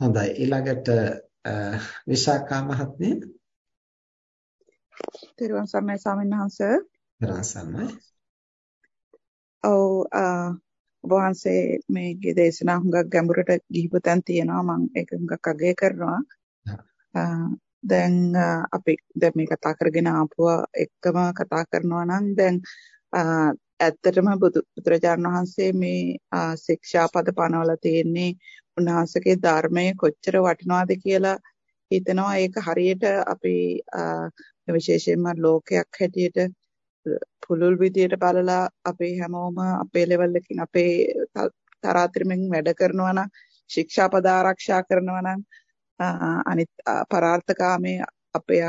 හොඳයි. ඊළඟට විශාඛා මහත්මිය. තෙරුවන් සරණයි ස්වාමීන් වහන්ස. තෙරුවන් සරණයි. ඔව් වහන්සේ මේගේ දේශනා හුඟක් ගැඹුරට ගිහිපු තැන් තියෙනවා. මම ඒක හුඟක් අගය කරනවා. දැන් අපි දැන් මේ කතා කරගෙන ආපුව එක්කම කතා කරනවා නම් දැන් ඇත්තටම බුදුරජාණන් වහන්සේ මේ ශික්ෂාපද පනවලා තියෙන්නේ උන්වහන්සේගේ ධර්මයේ කොච්චර වටිනවද කියලා හිතනවා. ඒක හරියට අපි විශේෂයෙන්ම ලෝකයක් හැටියට පුලුල් විදියට බලලා අපේ හැමෝම අපේ ලෙවල් එකකින් අපේ තරාතිරමින් වැඩ කරනවා නම් ශික්ෂාපද ආරක්ෂා කරනවා නම් අනිත් පරාර්ථකාමයේ අපේ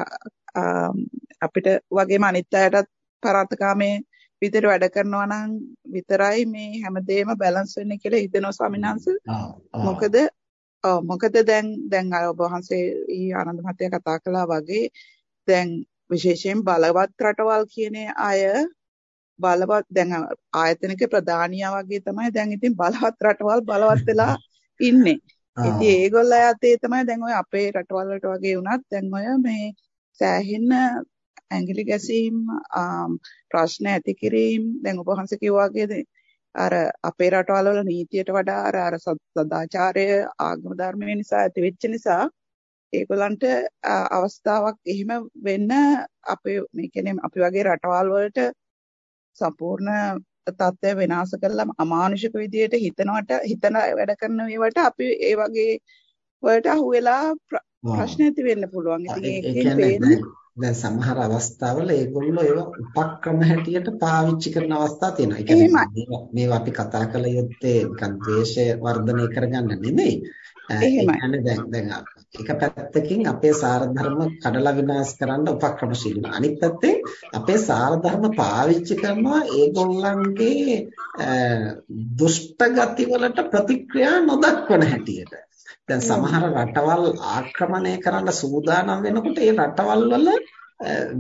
අපිට වගේම අනිත් අයටත් පරාර්ථකාමයේ විදිහට වැඩ කරනවා නම් විතරයි මේ හැමදේම බැලන්ස් වෙන්නේ කියලා හිතනවා ස්වාමීන් වහන්සේ. මොකද මොකද දැන් දැන් ඔබ වහන්සේ ඊ ආනන්ද මහත්තයා කතා කළා වගේ දැන් විශේෂයෙන් බලවත් රටවල් කියන අය බලවත් දැන් ආයතනික ප්‍රධානියා වගේ තමයි දැන් ඉතින් බලවත් රටවල් බලවත් වෙලා ඉන්නේ. ඉතින් ඒගොල්ලෝ යතේ තමයි දැන් ඔය අපේ රටවල් වලට වගේ වුණත් දැන් ඔය මේ සෑහෙන ඇඟිලි ගැසීම් ප්‍රශ්න ඇති කිරීම දැන් ඔබ වහන්සේ කිව්වා වගේ අර අපේ රටවල් වල නීතියට වඩා අර අර සදාචාරය ආගම ධර්මය නිසා ඇති වෙච්ච නිසා ඒගොල්ලන්ට අවස්ථාවක් එහෙම වෙන්න අපේ මේ කියන්නේ අපි වගේ රටවල් වලට සම්පූර්ණ තත්ත්වය වෙනස් කරලා අමානුෂික විදියට හිතනවට හිතන වැඩ කරන ඒවට අපි ඒ වගේ වලට අහුවෙලා ප්‍රශ්න ඇති වෙන්න පුළුවන්. ඉතින් ඒකෙන් දැන් සමහර අවස්ථාවල ඒගොල්ලෝ ඒවා උපක්‍රම හැටියට පාවිච්චි කරන අවස්ථා තියෙනවා. ඒ කියන්නේ මේවා අපි කතා කළ යුත්තේ නිකන් ද්වේෂය වර්ධනය කරගන්න නෙමෙයි. එහෙමයි. දැන් දැන් එක පැත්තකින් අපේ සාර ධර්ම කඩලා විනාශ කරන්න උපක්‍රමශීලී. අනිත් පැත්තේ අපේ සාර ධර්ම පාවිච්චි කරනවා ඒගොල්ලන්ගේ දුෂ්ට ගති වලට ප්‍රතික්‍රියා නොදක්වන හැටියට. දැන් සමහර රටවල් ආක්‍රමණය කරන්න සූදානම් වෙනකොට ඒ රටවල් වල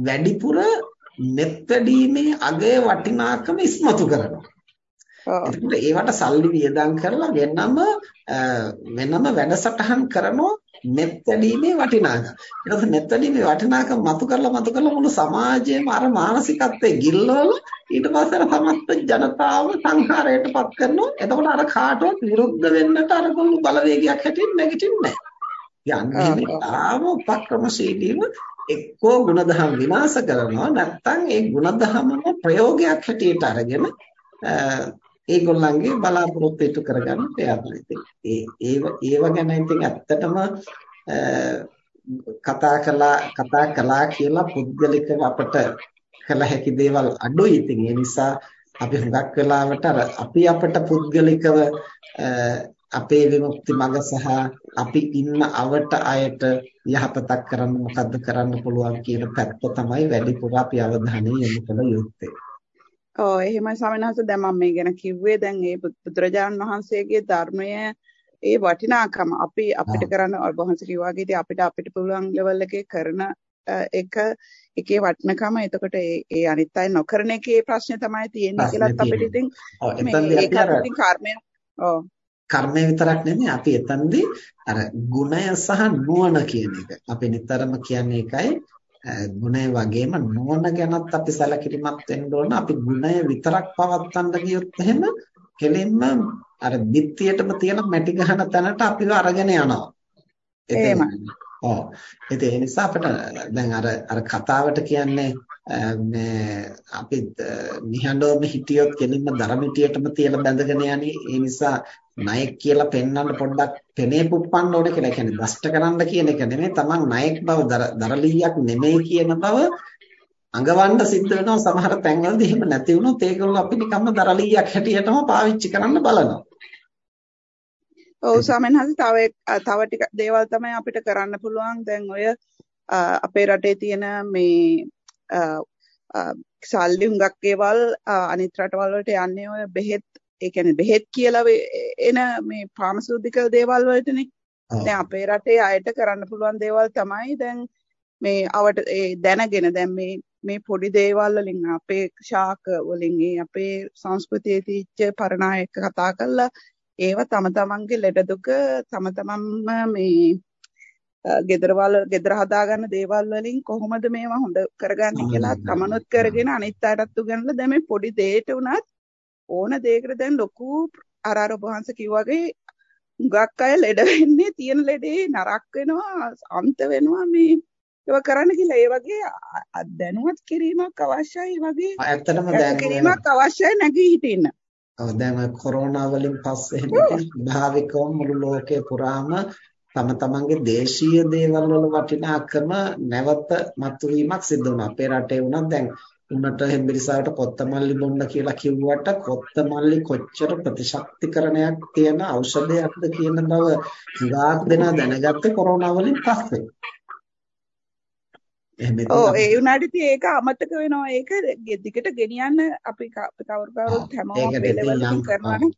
වැඩිපුර මෙත් වැඩීමේ අගය වටිනාකම ඉස්මතු කරනවා. එතකොට ඒවට සල්ලි වියදම් කරලා වෙනම වෙනම වැඩසටහන් කරනවා මෙත්තැඩීමේ වටිනාකම. ඊට පස්සේ මෙත්තැඩීමේ වටිනාකම මතු කරලා මතු කරලා මුළු සමාජයේම අර මානසිකත්වයේ ගිල්වල ඊට පස්සේ අර සමස්ත ජනතාව සංහාරයටපත් කරනවා. එතකොට අර කාටවත් විරුද්ධ වෙන්නට අර කොල්ලු බලවේගයක් හැටින් නැගිටින්නේ නැහැ. යන්නේ තාම උපක්‍රමශීලීව එක්කෝ ಗುಣධම් විනාශ කරනවා නැත්නම් ඒ ಗುಣධම්ම ප්‍රයෝගයක් හැටියට අරගෙන ඒගොල්ලන්ගේ බලාපොරොත්තු ඉටු කරගන්න ප්‍රයත්න. ඒ ඒව ඒව ගැන ඉතින් ඇත්තටම කතා කළා කතා කළා කියලා පුද්ගලිකව අපට කළ හැකි දේවල් අඩුයි. ඉතින් ඒ නිසා අපි හුඟක් වෙලාවට අර අපි අපට පුද්ගලිකව අපේ විමුක්ති මඟ සහ අපි ඉන්න අවට අයට යහපතක් කරන්න මොකද්ද කරන්න පුළුවන් කියන පැත්ත තමයි වැඩිපුර අපි අවධානය යොමු කළ යුත්තේ. ඔව් එහෙමයි ස්වාමීන් වහන්සේ දැන් මම මේ ගැන කිව්වේ දැන් මේ බුදුරජාණන් වහන්සේගේ ධර්මය ඒ වටිනාකම අපි අපිට කරන්න ඔබ වහන්සේ කිව්වා වගේ අපිට අපිට පුළුවන් ලෙවල් එකේ කරන එක එකේ වටිනකම. එතකොට ඒ අනිත් අය නොකරන එකේ ප්‍රශ්නේ තමයි තියෙන්නේ කියලාත් අපිට ඉතින් මේක ඉතින් කර්මය ඔව්. කර්මය විතරක් නෙමෙයි අපි එතනදී අර ගුණය සහ නුවණ කියන එක. අපි නිතරම කියන්නේ ඒකයි ගුණය වගේම නුවණ ගැනත් අපි සැලකිලිමත් වෙන්න ඕන. අපි ගුණය විතරක් පවත්වන්න ගියොත් එහෙම කෙලින්ම අර ධිට්ඨියටම තියෙන මැටි ගහන තැනට අපිව අරගෙන යනවා. එහෙමයි. ඔව්. ඒ නිසා අපිට දැන් අර අර කතාවට කියන්නේ මේ අපි නිහඬවම හිටියොත් කෙලින්ම ධර්මිතියටම තියලා බැඳගෙන යන්නේ. ඒ නිසා ණයෙක් කියලා පෙන්වන්න පොඩ්ඩක් පෙනේ පුප්පන්න ඕනේ කියලා. කියන්නේ දෂ්ට කරන්න කියන එක නෙමෙයි. Taman ණයෙක් බව දරලියක් නෙමෙයි කියන බව අඟවන්න සිද්ධ වෙනවා සමහර තැන්වලදී එහෙම නැති වුණොත් ඒගොල්ලෝ අපි නිකම්ම දරලියක් හැටියටම පාවිච්චි කරන්න බලනවා. ඔව් ස්වාමීන් වහන්සේ තව තව ටික දේවල් තමයි අපිට කරන්න පුළුවන්. දැන් ඔය අපේ රටේ තියෙන මේ සල්ලි හුඟක් ඒවල් අනිත් රටවල් වලට යන්නේ ඔය බෙහෙත් ඒ කියන්නේ බෙහෙත් කියලා එන මේ ෆාමසිටිකල් දේවල් වලටනේ. දැන් අපේ රටේ අයට කරන්න පුළුවන් දේවල් තමයි දැන් මේ අවට ඒ දැනගෙන දැන් මේ මේ පොඩි දේවල් වලින් අපේ ශාක වලින් අපේ සංස්කෘතියේ තීච්ච පරණායක කතා කරලා ඒවා තම තමන්ගේ ලෙඩ දුක තම තමන්ම මේ ගෙදරවල ගෙදර හදාගන්න දේවල් වලින් කොහොමද මේවා හොඳ කරගන්නේ කියලා තමනුත් කරගෙන අනිත් අයටත් උගන්වලා දැන් මේ පොඩි දෙයකට උනත් ඕන දෙයකට දැන් ලොකු අර අර වහන්ස කිව්වාගේ හුඟක් අය ලෙඩ වෙන්නේ තියෙන ලෙඩේ නරක් වෙනවා අන්ත වෙනවා මේ ඒවා කරන්න කියලා. ඒ වගේ දැනුවත් කිරීමක් අවශ්‍යයි. වගේ ඇත්තටම දැන් කිරීමක් අවශ්‍යයි නැගී හිටින්න. ඔව් දැන් කොරෝනා වලින් පස්සේ එහෙම ස්වභාවිකවම මුළු ලෝකේ පුරාම තම තමන්ගේ දේශීය දේවල් වල වටිනාකම නැවත මතුවීමක් සිදු වුණා. අපේ රටේ වුණත් දැන් උන්නට හෙම්බිරිසාවට කොත්තමල්ලි බොන්න කියලා කිව්වට කොත්තමල්ලි කොච්චර ප්‍රතිශක්තිකරණයක් තියෙන ඖෂධයක්ද කියන බව හුඟක් දෙනා දැනගත්තේ කොරෝනා වලින් පස්සේ. ඔව් ඒ වුණාට ඉතින් ඒක අමතක වෙනවා. ඒක දිගට ගෙනියන්න අපි කවුරු කවුරුත් හැමෝම ලෙවල් කරනවානේ.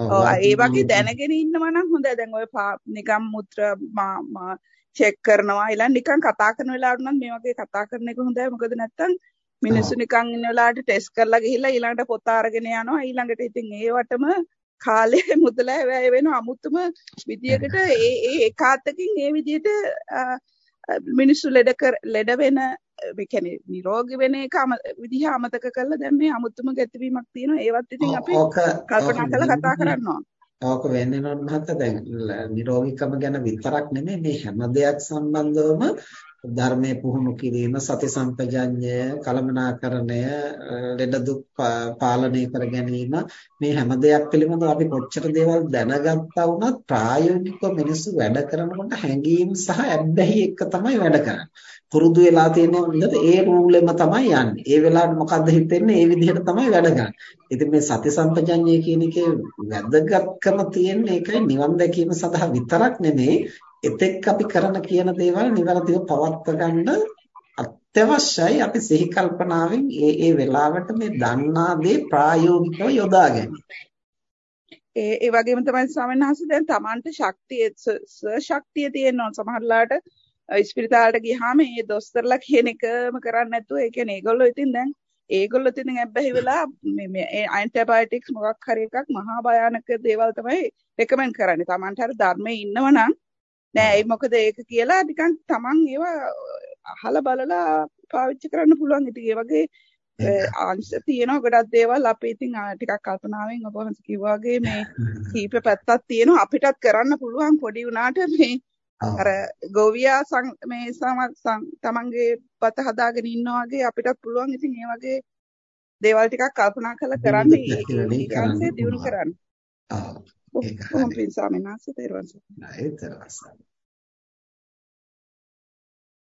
ඔව්. ඒ වගේ දැනගෙන ඉන්නවා නම් හොඳයි. දැන් ඔය නිකම් මුත්‍ර චෙක් කරනවා. ඊළඟ නිකන් කතා කරන වෙලාවට නම් මේ වගේ කතා කරන එක හොඳයි. මොකද නැත්තම් මිනිස්සු නිකන් ඉන්න වෙලාවට ටෙස්ට් කරලා ගිහිල්ලා ඊළඟට පොත අරගෙන යනවා. ඊළඟට ඉතින් ඒවටම කාලේ මුදලා වැය වෙන අමුතුම විදියකට ඒ ඒ එකාතකින් ඒ විදියට මිනිස්සු ලෙඩ ලෙඩ වෙන ඒ කියන්නේ නිරෝගී වෙන එක විදිහ අමතක කරලා දැන් මේ අමුතුම ගැටවීමක් තියෙනවා. ඒවත් ඉතින් අපි කල්පනා කරලා කතා කරනවා. ඕක වෙන්නේ නෝන මහත්තයා දැන් නිරෝගීකම ගැන විතරක් නෙමෙයි මේ හැම දෙයක් සම්බන්ධවම ධර්මයේ පුහුණු කිරීම සති සම්පජඤ්ඤය කලමනාකරණය ලෙඩ දුක් පාලනය කර ගැනීම මේ හැම දෙයක් පිළිබඳව අපි කොච්චර දේවල් දැනගත්තා වුණත් ප්‍රායෝගිකව මිනිස්සු වැඩ කරනකොට හැඟීම් සහ ඇබ්බැහි එක තමයි වැඩ කරන්නේ. පුරුදු වෙලා තියෙන හොඳට ඒ රූලෙම තමයි යන්නේ. ඒ වෙලාවට මොකද්ද හිතෙන්නේ? ඒ විදිහට තමයි වැඩ කරන්නේ. ඉතින් මේ සති සම්පජඤ්ඤය කියන එකේ වැදගත්කම තියෙන්නේ ඒකයි නිවන් දැකීම සඳහා විතරක් නෙමෙයි එතෙක් අපි කරන කියන දේවල් નિවරදිව පවත්ව ගන්න අත්‍යවශ්‍යයි අපි සිහි කල්පනාවෙන් ඒ ඒ වෙලාවට මේ දන්නා දේ ප්‍රායෝගිකව යොදා ගැනීම. ඒ ඒ වගේම තමයි ස්වාමීන් වහන්සේ දැන් Tamanට ශක්තිය ශක්තිය තියෙනවා සමහරලාට ඉස්පිරිතාලට ගියාම මේ දොස්තරලා කියන එකම කරන්නේ නැතුව ඒ කියන්නේ ඒගොල්ලෝ ඉතින් දැන් ඒගොල්ලෝ ඉතින් ඇබ්බැහි වෙලා මේ මේ ඇන්ටිබයොටික්ස් මොකක් හරි එකක් මහා භයානක දේවල් තමයි රෙකමන්ඩ් කරන්නේ. Tamanට හරි ධර්මයේ ඉන්නවනම් නෑ ඒ මොකද ඒක කියලා නිකන් Taman ඒවා අහලා බලලා පාවිච්චි කරන්න පුළුවන්. ඉතින් ඒ වගේ අංශ තියෙනවා. ගොඩක් දේවල් අපි ඉතින් ටිකක් කල්පනාවෙන් ඔබ වහන්සේ කිව්වා වගේ මේ කීප පැත්තක් තියෙනවා. අපිටත් කරන්න පුළුවන් පොඩි උනාට මේ අර ගෝවියා මේ තමන්ගේ පත හදාගෙන ඉන්නා වගේ අපිටත් පුළුවන්. ඉතින් ඒ වගේ දේවල් ටිකක් කල්පනා කරලා කරන්න ඒ දියුණු කරන්න. ඔව් ඒක හරි. කොහොමද ස්වාමීන් වහන්සේ තේරුවන් සරණයි.